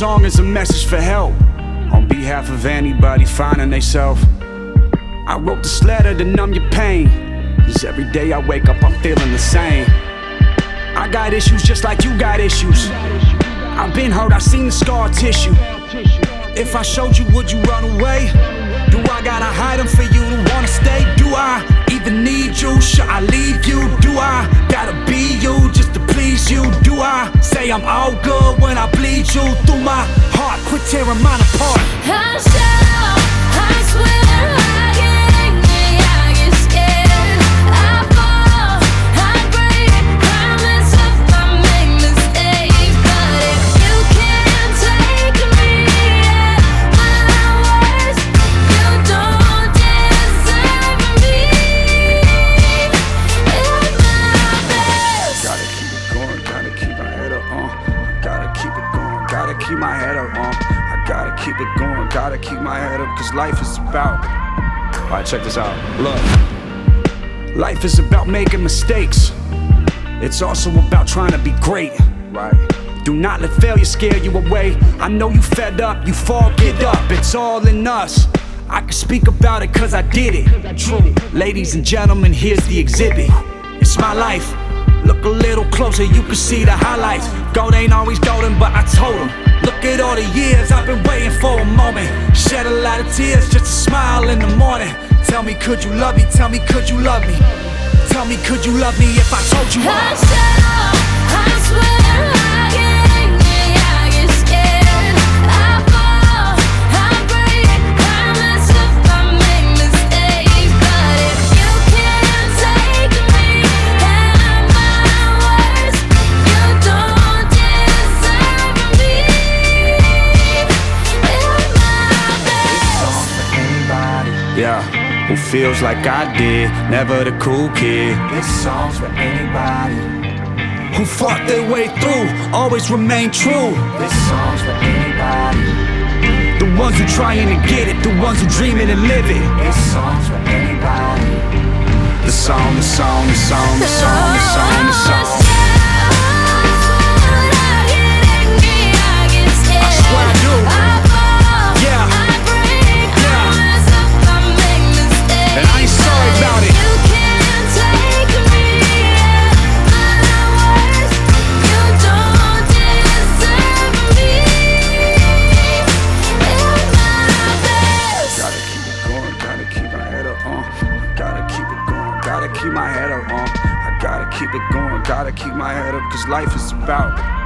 song as a message for help. On behalf of anybody finding themselves. I wrote this letter to numb your pain. Cause every day I wake up, I'm feeling the same. I got issues just like you got issues. I've been hurt, I've seen the scar tissue. If I showed you, would you run away? Do I gotta hide them for you to wanna stay? Do I I'm all good when I bleed you through my heart? Quit tearing mine apart. Gotta keep my head up, uh. I gotta keep it going, gotta keep my head up, cause life is about. Alright, check this out. Look. Life is about making mistakes. It's also about trying to be great. Right. Do not let failure scare you away. I know you fed up, you fall, get up. It's all in us. I can speak about it cause I did it. True. Ladies and gentlemen, here's the exhibit. It's my life. Look a little closer, you can see the highlights. Gold ain't always golden, but I told him. Look at all the years I've been waiting for a moment. Shed a lot of tears just a smile in the morning. Tell me, could you love me? Tell me, could you love me? Tell me, could you love me if I told you I? I swear, who feels like I did, never the cool kid. This song's for anybody. Who fought their way through, always remain true. This song's for anybody. The ones who trying to get it, the ones who dreaming and live it. This song's for anybody. The song, the song, the song, the song, gotta keep my head up, uh. I gotta keep it going, gotta keep my head up, cause life is about.